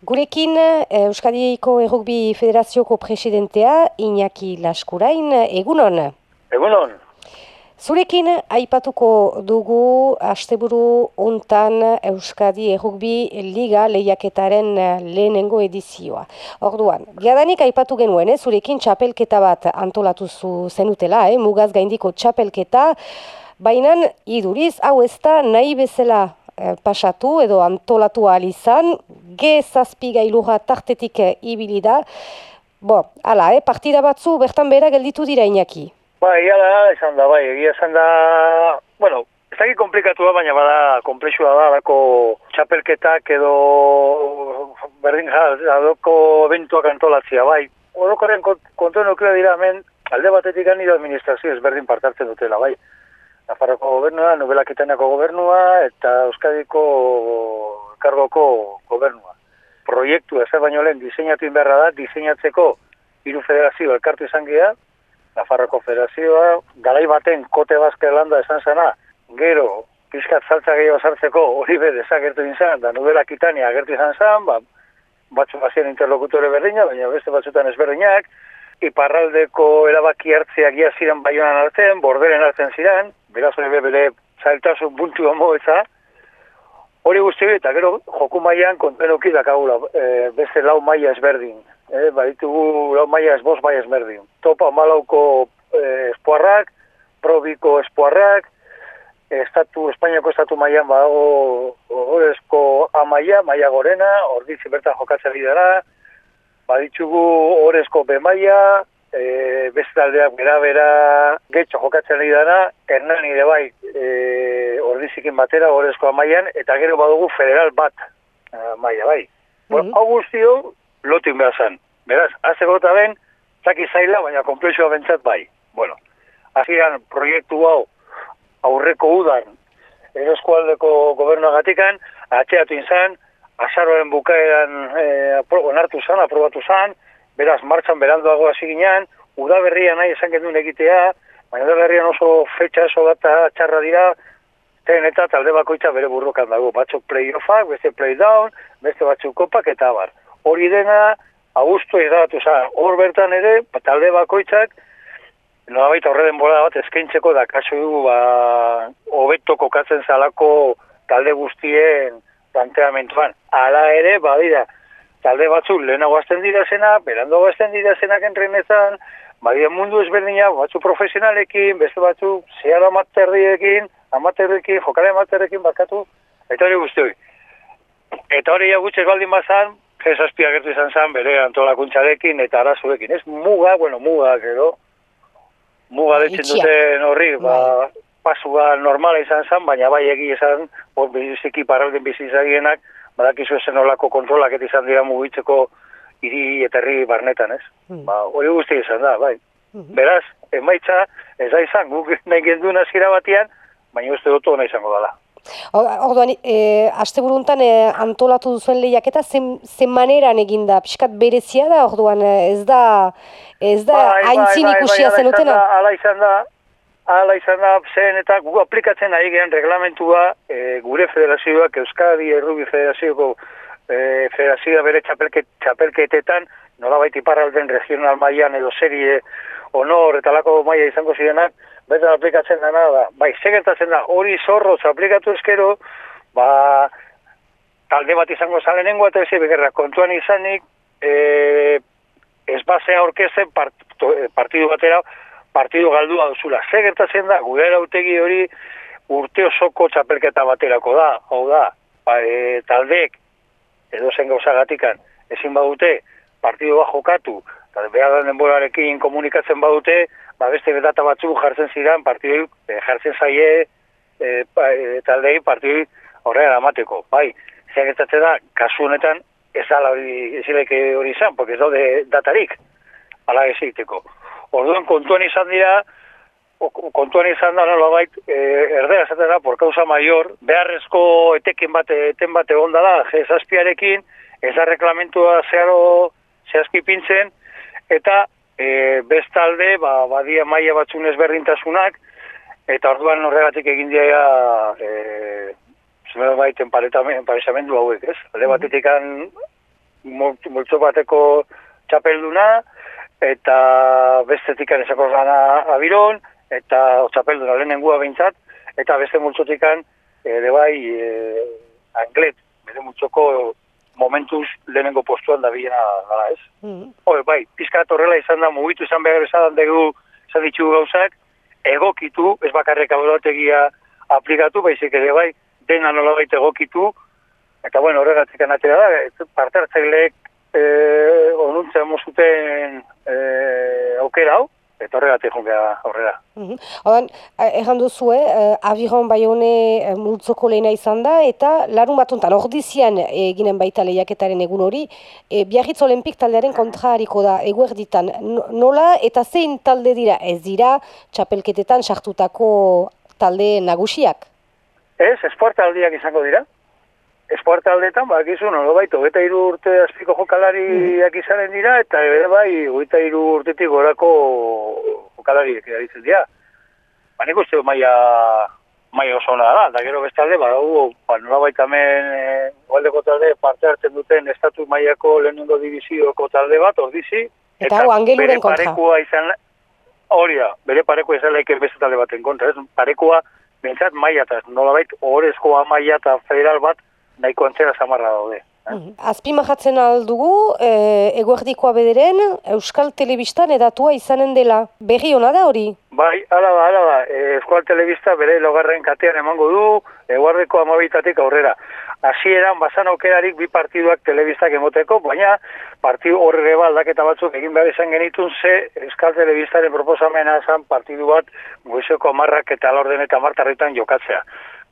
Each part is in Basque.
Gurekin Euskadiko Errugbi Federazioko presidentea Iñaki Laskurain, egunon? Egunon. Zurekin aipatuko dugu asteburu hontan Euskadi Errugbi Liga lehiaketaren lehenengo edizioa. Orduan, giadanik aipatu genuen, eh, zurekin txapelketa bat antolatu zu zenutela, eh, mugaz gaindiko txapelketa, baina iduriz, hau ez da nahi bezala Eh, pasatu edo antolatu izan, ge zazpi gailurra tartetik eh, ibili da. Bo, ala, eh, partida batzu bertan bera gelditu dira inaki. Ba, egia da, esan da, bai, egia esan da, bueno, ez da komplikatu da, baina bada, komplexua da, dako txapelketak edo berdin adoko eventuak antolatzia, bai. Orokorren kontu nuklear dira, hemen, alde batetik da administrazio ezberdin partartzen dutela, bai. Nafarroko gobernua, Nubelakitanako gobernua eta Euskadiko kargoko gobernua. Proiektu ez baino lehen diseinatu inberra da, diseinatzeko hiru federazio elkartu izan gea, Nafarroko federazioa, galai baten kote bazke landa esan zena, gero, pizkat saltza gehiago sartzeko hori be desagertu izan, da Nubela Kitania agertu izan zen, ba, batzu bazien interlokutore berdina, baina beste batzutan ezberdinak, iparraldeko erabaki hartzeak ia ziren baionan hartzen, borderen hartzen ziren, beraz hori bere zailtasun buntu homo hori guzti eta gero joku mailan kontenuki dakagula e, beste lau maila ezberdin, e, baditugu lau maila ez bost maila ezberdin. Topa malauko e, espoarrak, probiko espoarrak, estatu, Espainiako estatu mailan badago horrezko amaia, maia gorena, orditzi bertan jokatzen bidara, baditzugu horrezko B maila, e, beste aldeak bera bera getxo jokatzen nahi dana, ernan nire bai e, ordizikin batera horrezko amaian, eta gero badugu federal bat uh, maia bai. Mm -hmm. Hau guztio, lotin behar zen. Beraz, haze gota ben, zaki zaila, baina komplexua bentsat bai. Bueno, aziran proiektu hau aurreko udan eroskualdeko gobernuagatikan, atxeatu inzan, azaroaren bukaeran e, onartu zan, aprobatu zan, beraz, martxan beranduago hasi ginean, udaberria nahi esan gendun egitea, baina udaberrian oso fetxa oso data txarra dira, ten eta talde bakoitza bere burrokan dago, batzuk play-offak, beste play-down, beste batzuk kopak eta bar. Hori dena, augustu edatu za, hor bertan ere, talde bakoitzak, no baita denbora bat eskaintzeko da kasu du, ba, hobeto kokatzen zalako talde guztien planteamentuan. Hala ere, badira, talde batzu lehenago azten dira zena, berando azten dira zenak entrenezan, badia mundu ezberdina, batzu profesionalekin, beste batzu zehar amaterriekin, amaterriekin, jokale amaterriekin bakatu, eta hori guzti hori. Eta hori jagutxez baldin bazan, jesazpia gertu izan zan, bere antolakuntzarekin eta arazuekin. Ez muga, bueno, muga, gero, muga detzen duten horri, ba, bai. Pasua normala izan zan, baina bai egi izan, hor biziki paralden bizizagienak, badakizu esen olako kontrolak izan dira mugitzeko hiri eta herri barnetan, ez? Hmm. Ba, hori guzti izan da, bai. Hmm. Beraz, emaitza, ez da izan, guk nahi gendu nazira batian, baina uste dut hona izango dela. Orduan, e, aste buruntan e, antolatu duzuen lehiak eta zen, zen maneran eginda, pixkat berezia da, orduan, ez da, ez da, bai, bai haintzin bai, ikusia bai, zenutena? Ala izan da, Hala izan da, zen eta gu aplikatzen ari gehan reglamentua e, gure federazioak, Euskadi Errubi Federazioko e, federazioa bere txapelket, txapelketetan, nola baiti parralden regional maian edo serie honor eta lako maia izango zirenak, beta aplikatzen dena da. Bai, segertatzen da, hori zorro aplikatu eskero, ba, talde bat izango zalenengo eta ezi begerra kontuan izanik, e, ez basea orkesten part, partidu batera, partidu galdua duzula. Ze gertatzen da, gure erautegi hori urte osoko txapelketa baterako da, hau da, ba, e, taldek, edo zen gauzagatikan, ezin badute, partidu bat jokatu, eta behar den denborarekin komunikatzen badute, ba, beste bedata batzu jartzen ziren, partidu e, jartzen zaie, e, pa, e, taldei partidu horrean amateko. Bai, ze gertatzen da, kasu honetan, ez da hori, ez hori izan, porque ez daude datarik, ala ez egiteko. Orduan kontuan izan dira, kontuan izan da nola bait, e, erdera zatera, por causa mayor, beharrezko etekin bate, eten bate onda da, jezazpiarekin, ez da reklamentua zeharo zehazki pintzen, eta e, bestalde, ba, badia maia batzun ezberdintasunak, eta orduan horregatik egin dira, e, zumero baiten paretamendu hauek, ez? Alde batetik multzo bateko txapelduna, eta bestetik esako gana abiron, eta txapelduna lehenengua behintzat, eta beste multzotikan, ere bai, e, anglet, bere multzoko momentuz lehenengo postuan da bilena gara ez. Mm bai, pizkat horrela izan da, mugitu izan behar esan dugu, esan ditugu gauzak, egokitu, ez bakarrek abolategia aplikatu, baizik ere bai, dena nola baita egokitu, eta bueno, horregatik anatera da, parte hartzaileek e, onuntzea mozuten e, aukera hau, eta horregatik jungea horrela. Mm -hmm. Egan duzu, eh, abiron bai hone eh, multzoko lehena izan da, eta larun bat ontan, ordizian eginen baita lehiaketaren egun hori, e, biarritz olimpik taldearen kontra hariko da, eguerditan, nola eta zein talde dira, ez dira, txapelketetan sartutako talde nagusiak? Ez, esporta aldiak izango dira. Esporta aldetan, ba, gizu, no, baito, eta iru urte azpiko jokalariak mm. izanen dira, eta ere bai, eta iru urtetik gorako jokalariak edaritzen dira. Ba, nik uste maia, maia oso hona da, da gero bestalde, ba, hu, ba, nola baita men, e, talde parte hartzen duten estatu maiako lehenengo divizioko talde bat, ordizi. Eta, eta angeluren kontra. Izan, hori da, bere parekoa izan lehike beste talde baten kontra, ez? Parekoa, bentsat maia eta nola baita, horrezkoa maia eta federal bat, nahiko antzera zamarra daude. Eh? Mm -hmm. aldugu, e, eguerdikoa bederen, Euskal Telebistan edatua izanen dela. Berri hona da hori? Bai, ala ba, ala ba. E, Euskal Telebista bere logarren katean emango du, eguerdiko amabitatik aurrera. Hasieran bazan aukerarik bi partiduak telebistak emoteko, baina partidu horre aldaketa batzuk egin behar izan genitun ze Euskal Telebistaren proposamena zan partidu bat goizeko amarrak eta lorden eta martarritan jokatzea.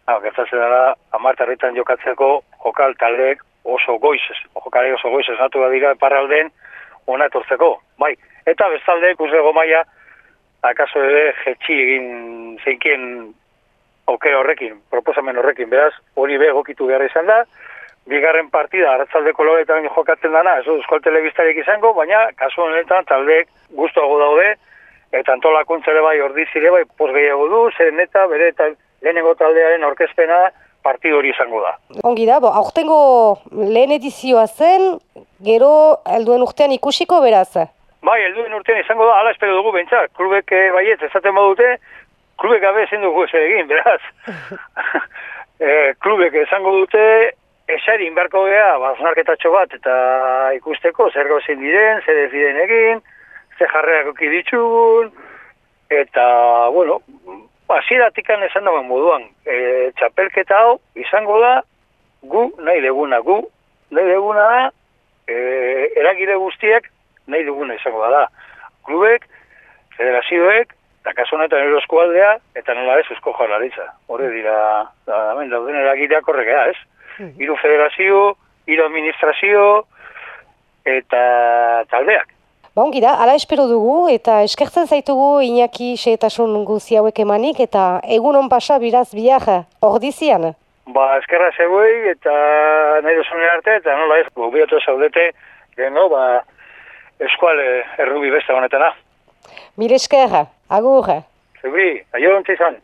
Ha, gertatzen dara, amartarritan jokatzeko jokal taldeek oso goiz, jokalek oso goiz esnatu da dira parralden ona etortzeko. Bai, eta bestalde, kuzego maia, akaso ere jetxi egin zeinkien aukera horrekin, proposamen horrekin, beraz, hori be gokitu behar izan da, bigarren partida, hartzaldeko loretan jokatzen dana, ez euskal telebiztarek izango, baina, kasu honetan, taldeek guztuago daude, eta antolakuntzere bai, ordizire bai, pos gehiago du, zeren eta, bere, eta lehenengo taldearen orkezpena partidu hori izango da. Ongi da, bo, aurtengo lehen edizioa zen, gero helduen urtean ikusiko beraz? Bai, helduen urtean izango da, ala espero dugu bentsat, klubek eh, baiet, ezaten badute, klubek gabe ezin dugu ez egin, beraz. e, klubek esango dute, esari inbarko geha, baznarketatxo bat, eta ikusteko, zer gozin diren, zer ez diren egin, zer jarreak ditugun, eta, bueno, hasieratik esan dagoen moduan, e, txapelketa hau izango da gu nahi deguna, gu nahi deguna da e, eragire guztiek nahi duguna izango da. Klubek, federazioek, eta kaso honetan erosko eta nola ez eusko jarlaritza. Horre dira, da, damen, dauden eragireak horregea, ez? Hmm. Hiru federazio, hiru administrazio, eta taldeak. Ba, ongi da, ala espero dugu eta eskertzen zaitugu Iñaki xeetasun guzi hauek emanik eta egun hon pasa biraz biak ordizian. Ba, eskerra zegoei eta nahi duzun arte eta nola ez, gubiatu zaudete, geno, ba, eskual errubi beste honetana. Mil eskerra, agur. Zebri, aio izan.